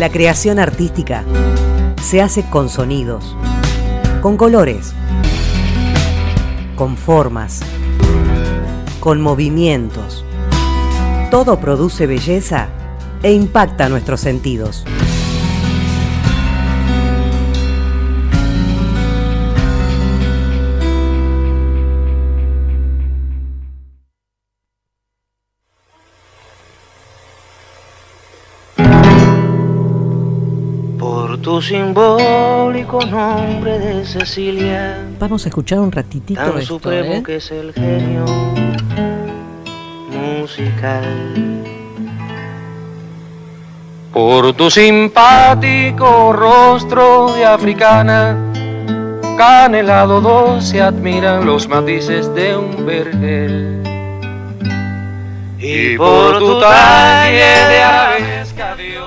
La creación artística se hace con sonidos, con colores, con formas, con movimientos. Todo produce belleza e impacta nuestros sentidos. Tu simbólico nombre de Cecilia. Vamos a escuchar un ratitito tan esto, supremo ¿eh? que es el genio musical. Por tu simpático rostro de africana, canelado dos se admiran los matices de un vergel. Y por tu talle de Dios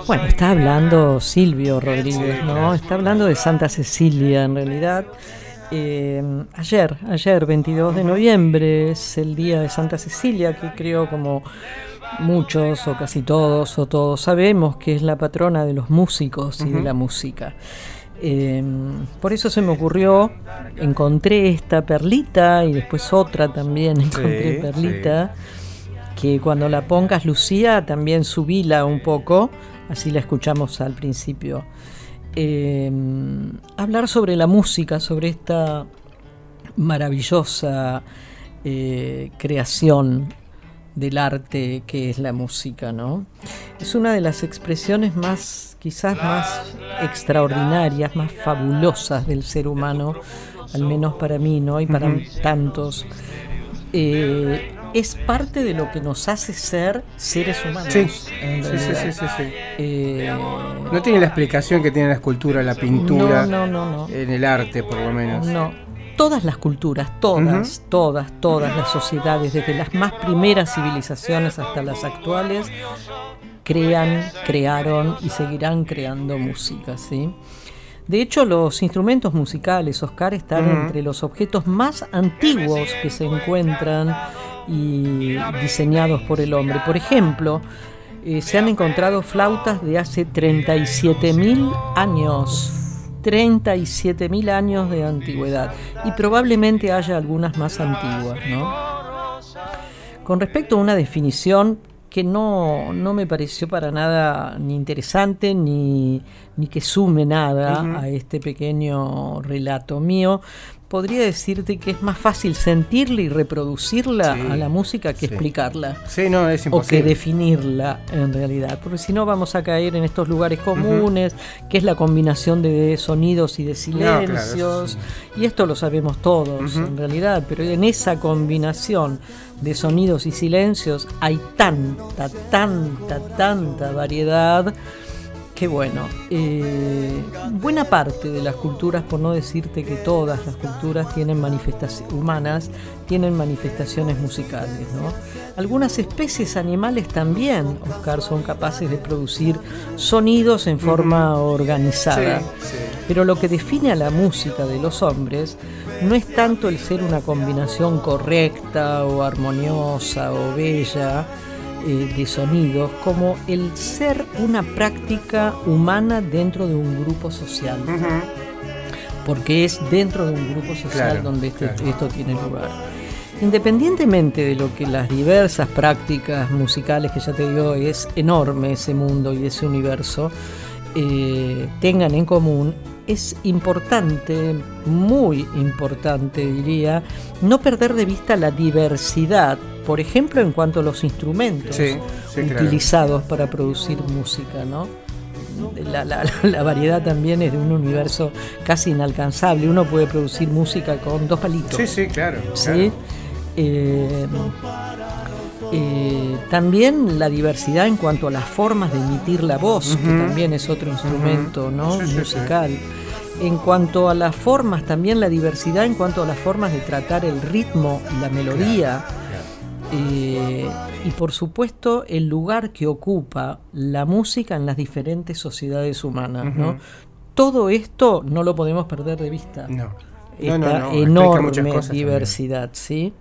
Bueno, está hablando Silvio Rodríguez, ¿no? Está hablando de Santa Cecilia en realidad. Eh, ayer, ayer, 22 de noviembre, es el día de Santa Cecilia, que creo como muchos o casi todos o todos sabemos que es la patrona de los músicos y de la música. Eh, por eso se me ocurrió, encontré esta perlita y después otra también encontré Sí, perlita, que cuando la pongas Lucía también subila un poco, así la escuchamos al principio. Eh, hablar sobre la música, sobre esta maravillosa eh, creación del arte que es la música, ¿no? Es una de las expresiones más, quizás más extraordinarias, más fabulosas del ser humano, al menos para mí, ¿no? Y para tantos. Eh, es parte de lo que nos hace ser seres humanos. Sí, sí, sí, sí, sí. Eh, No tiene la explicación que tiene la escultura, la pintura, No, no, no, no. en el arte por lo menos. No, todas las culturas, todas, todas, todas las sociedades, desde las más primeras civilizaciones hasta las actuales, crean, crearon y seguirán creando música, ¿sí? De hecho, los instrumentos musicales, Oscar, están entre los objetos más antiguos que se encuentran y diseñados por el hombre. Por ejemplo, eh, se han encontrado flautas de hace 37.000 años. 37.000 años de antigüedad. Y probablemente haya algunas más antiguas, ¿no? Con respecto a una definición que no, no me pareció para nada ni interesante ni, ni que sume nada a este pequeño relato mío, podría decirte que es más fácil sentirla y reproducirla Sí, a la música que sí. explicarla Sí, no, es o que definirla en realidad, porque si no vamos a caer en estos lugares comunes, que es la combinación de sonidos y de claro, silencios, y esto lo sabemos todos en realidad, pero en esa combinación de sonidos y silencios hay tanta, tanta, tanta variedad que bueno, eh, buena parte de las culturas, por no decirte que todas las culturas tienen manifestaciones humanas, tienen manifestaciones musicales, ¿no? Algunas especies animales también, Oscar, son capaces de producir sonidos en forma organizada. Sí, sí. Pero lo que define a la música de los hombres no es tanto el ser una combinación correcta o armoniosa o bella eh, de sonidos, como el ser una práctica humana dentro de un grupo social. Porque es dentro de un grupo social Claro, donde este- claro. esto tiene lugar. Independientemente de lo que las diversas prácticas musicales, que ya te digo, es enorme ese mundo y ese universo, eh, tengan en común, es importante, muy importante diría, no perder de vista la diversidad, por ejemplo en cuanto a los instrumentos Sí, sí, claro. utilizados para producir música, ¿no? La, la- la variedad también es de un universo casi inalcanzable. Uno puede producir música con dos palitos. Sí, sí, claro. ¿sí? claro. Eh, eh, también la diversidad en cuanto a las formas de emitir la voz, que también es otro instrumento ¿no? Sí, sí, sí. musical. En cuanto a las formas, también la diversidad en cuanto a las formas de tratar el ritmo y la melodía. Eh, y por supuesto el lugar que ocupa la música en las diferentes sociedades humanas. ¿no? Todo esto no lo podemos perder de vista No. Esta no, no, explica enorme también. diversidad, ¿sí?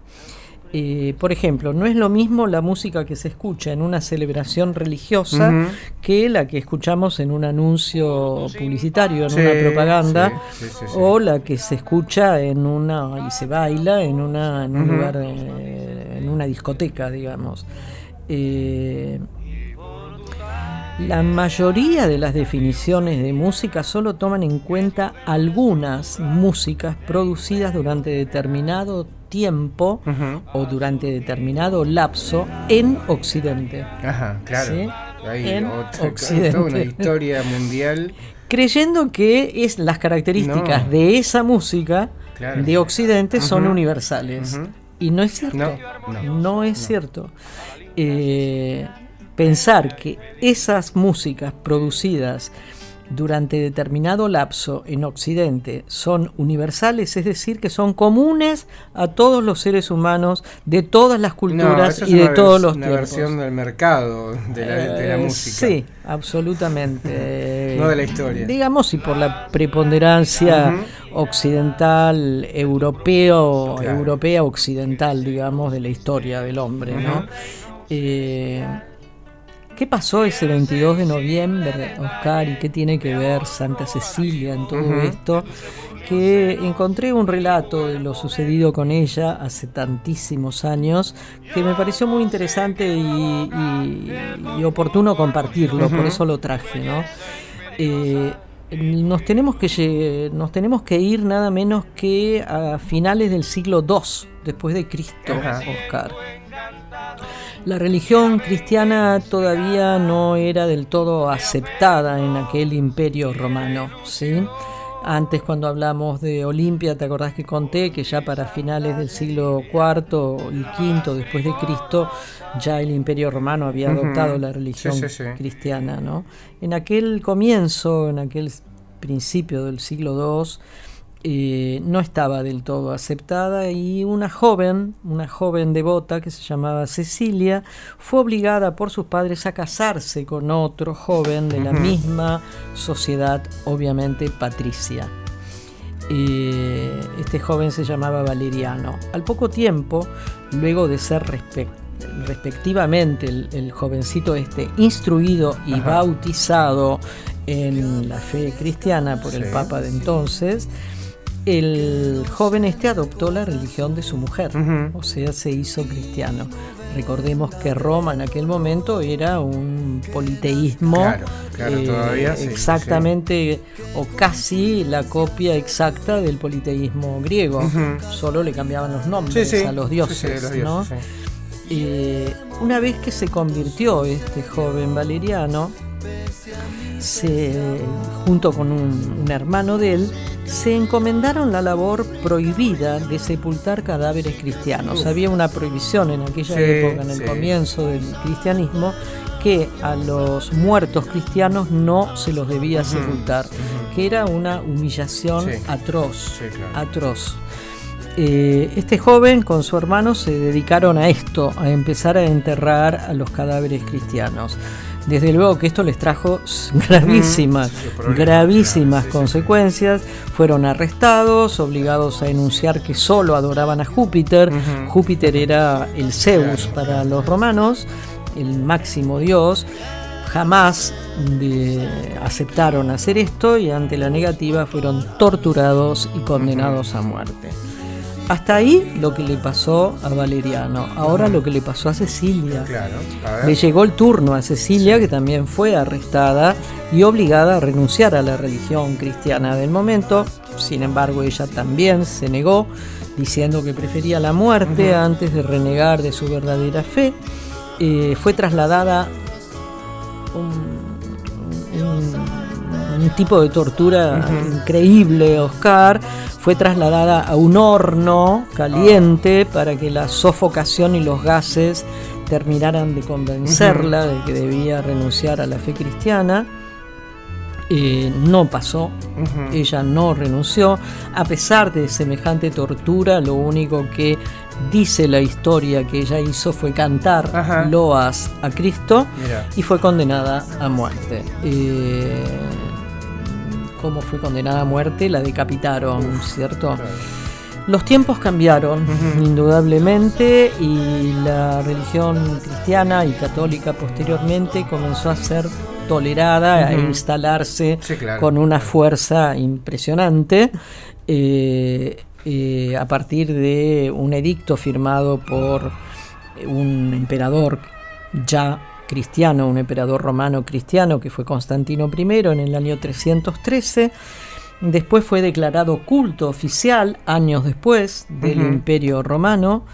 Eh, por ejemplo, no es lo mismo la música que se escucha en una celebración religiosa que la que escuchamos en un anuncio publicitario, en Sí, una propaganda, sí, sí, o la que se escucha en una y se baila en una en un lugar eh, una discoteca, digamos. Eh, la mayoría de las definiciones de música solo toman en cuenta algunas músicas producidas durante determinado tiempo o durante determinado lapso en Occidente, Ajá, claro. Sí, Hay en otra- Occidente. toda una historia mundial. creyendo que es las características No. de esa música Claro. de Occidente son universales. Y no es cierto. No, no, es cierto. Eh, pensar que esas músicas producidas durante determinado lapso en Occidente son universales, es decir, que son comunes a todos los seres humanos de todas las culturas y de una todos los una tiempos. versión del mercado de la, de la Eh, música. Sí, absolutamente. No de la historia. Digamos, y por la preponderancia occidental, europeo, Claro. europea occidental, digamos, de la historia del hombre, ¿no? Eh, ¿Qué pasó ese 22 de noviembre, Oscar? ¿Y qué tiene que ver Santa Cecilia en todo esto? Que encontré un relato de lo sucedido con ella hace tantísimos años que me pareció muy interesante y, y- y oportuno compartirlo, por eso lo traje, ¿no? Eh, nos tenemos que nos tenemos que ir nada menos que a finales del siglo II después de Cristo, Ajá. Oscar. La religión cristiana todavía no era del todo aceptada en aquel imperio romano, ¿sí? Antes cuando hablamos de Olimpia, ¿te acordás que conté que ya para finales del siglo IV y V después de Cristo ya el imperio romano había adoptado la religión Sí, sí, sí. cristiana, ¿no? En aquel comienzo, en aquel principio del siglo II, eh, no estaba del todo aceptada y una joven, una joven devota que se llamaba Cecilia, fue obligada por sus padres a casarse con otro joven de la misma sociedad, obviamente patricia. Eh, este joven se llamaba Valeriano. Al poco tiempo, luego de ser respec- respectivamente el, el jovencito este instruido y Ajá. bautizado en la fe cristiana por el. Papa de entonces, el joven este adoptó la religión de su mujer, o sea, se hizo cristiano. Recordemos que Roma en aquel momento era un politeísmo. Claro, claro, eh, todavía sí, sí, sí. Exactamente, o casi la copia exacta del politeísmo griego. Solo le cambiaban los nombres Sí, a los dioses. los dioses, ¿no? Eh, una vez que se convirtió este joven valeriano, se, junto con un, un hermano de él, se encomendaron la labor prohibida de sepultar cadáveres cristianos. Uf. Había una prohibición en aquella Sí, época, en el sí. comienzo del cristianismo, que a los muertos cristianos no se los debía sepultar, que era una humillación Sí. atroz claro. atroz. Eh, este joven con su hermano se dedicaron a esto, a empezar a enterrar a los cadáveres cristianos. Desde luego que esto les trajo gravísimas, gravísimas consecuencias. Fueron arrestados, obligados a enunciar que solo adoraban a Júpiter. Júpiter era el Zeus para los romanos, el máximo dios. Jamás de- aceptaron hacer esto y ante la negativa fueron torturados y condenados a muerte. Hasta ahí lo que le pasó a Valeriano. Ahora lo que le pasó a Cecilia. Claro. A. Le llegó el turno a Cecilia, que también fue arrestada y obligada a renunciar a la religión cristiana del momento. Sin embargo, ella también se negó, diciendo que prefería la muerte antes de renegar de su verdadera fe. Eh, fue trasladada un, un- un tipo de tortura increíble, Oscar. Fue trasladada a un horno caliente para que la sofocación y los gases terminaran de convencerla de que debía renunciar a la fe cristiana. Eh, no pasó, ella no renunció. A pesar de semejante tortura, lo único que dice la historia que ella hizo fue cantar Ajá. loas a Cristo Mira. y fue condenada a muerte. Eh, ¿Cómo fue condenada a muerte? La decapitaron, ¿cierto? Claro. Los tiempos cambiaron, indudablemente, y la religión cristiana y católica posteriormente comenzó a ser tolerada, a instalarse con una fuerza impresionante. Eh, eh, a partir de un edicto firmado por un emperador ya cristiano, un emperador romano cristiano que fue Constantino I en el año 313 Después fue declarado culto oficial años después del Imperio Romano.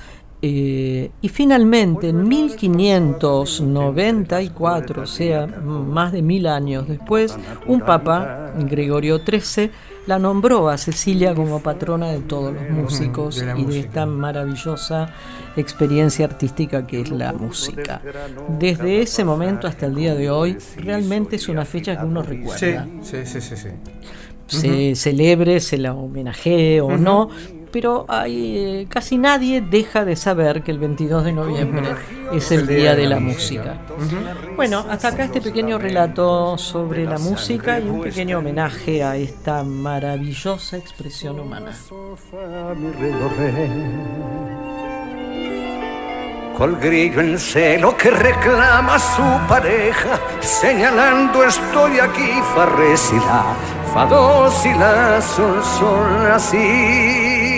Eh, y finalmente, en 1594, o sea, más de mil años después, un papa, Gregorio XIII, la nombró a Cecilia como patrona de todos los músicos y de esta maravillosa experiencia artística que es la música. Desde ese momento hasta el día de hoy, realmente es una fecha que uno recuerda. Sí, sí, sí, sí se celebre, se la homenajee o no, pero hay, eh, casi nadie deja de saber que el 22 de noviembre es el Día de la Música. Bueno, hasta acá este pequeño relato sobre la música y un pequeño homenaje a esta maravillosa expresión humana. Col grillo en celo que reclama a su pareja, señalando estoy aquí, farresila fa do si la sol sol así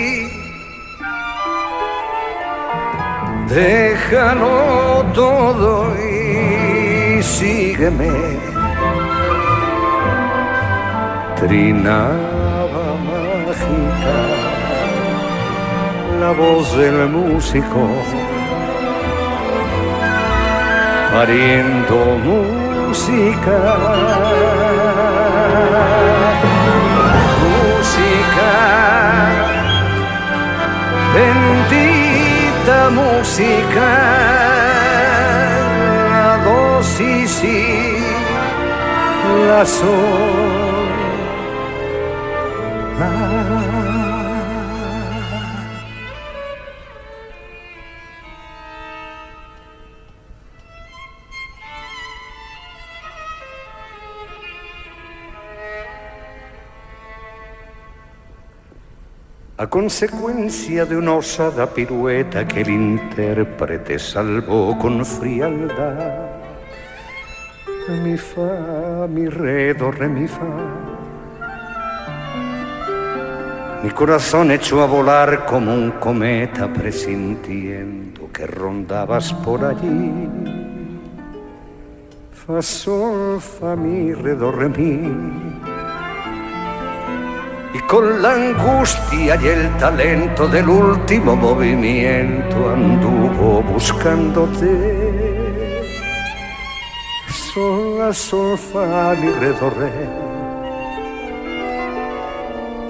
déjalo todo y sígueme. Trinaba mágica la voz del músico pariendo música bendita música, la dosis y la sol. A consecuencia de una osada pirueta que el intérprete salvó con frialdad. Mi fa, mi re, do, re, mi fa. Mi corazón echó a volar como un cometa presintiendo que rondabas por allí. Fa, sol, fa, mi, re, do, re, mi y con la angustia y el talento del último movimiento anduvo buscándote. Sol, la, sol, fa, mi, re, do, re.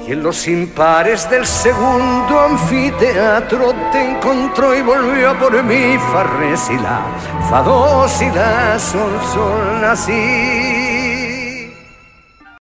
Y en los impares del segundo anfiteatro te encontró y volvió por mí, fa, re, si, la, fa, do, si, la, sol, sol, así